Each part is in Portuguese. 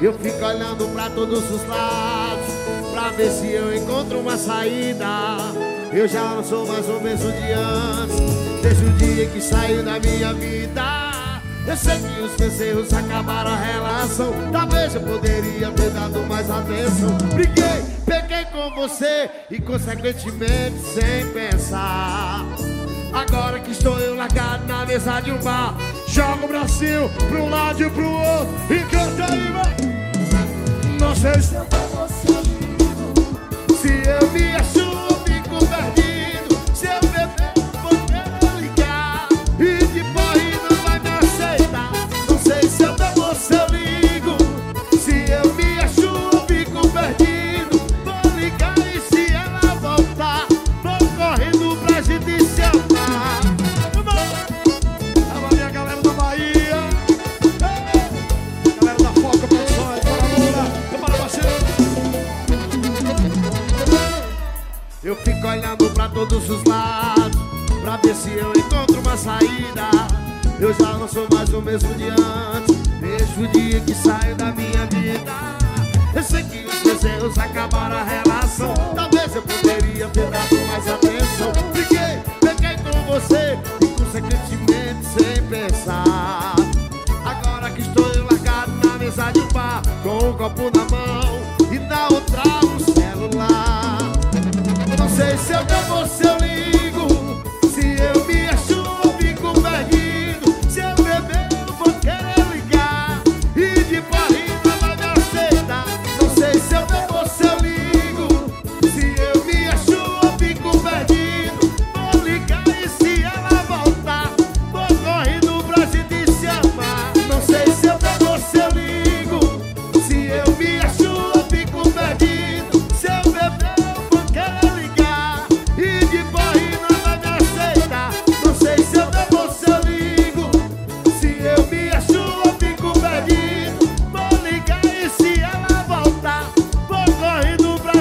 Eu fico olhando pra todos os lados Pra ver se eu encontro uma saída. Eu já não sou mais o mesmo de antes Desde o dia que saiu da minha vida. Eu sei que os meus erros acabaram a relação Talvez eu poderia ter dado mais atenção. Briguei, peguei com você E consequentemente sem pensar. Agora que estou eu largado na mesa de um bar Joga o bracinho pro um lado e pro outro E canta aí, vai Não Eu fico olhando pra todos os lados Pra ver se eu encontro uma saída. Eu já não sou mais o mesmo de antes Desde o dia que saio da minha vida. Eu sei que os meus erros acabaram a relação. Talvez eu poderia ter dado mais atenção. Fiquei, peguei com você E consequentemente sem pensar. Agora que estou largado na mesa de bar Com um copo na mão sei se eu devo ou se eu ligo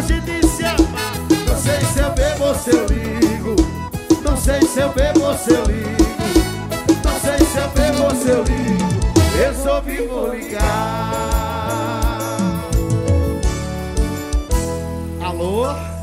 de se é amar Não sei se eu bebo ou se eu ligo Não sei se eu bebo ou se eu ligo Não sei se eu bebo ou se eu ligo Eu só vivo ligar. Alô?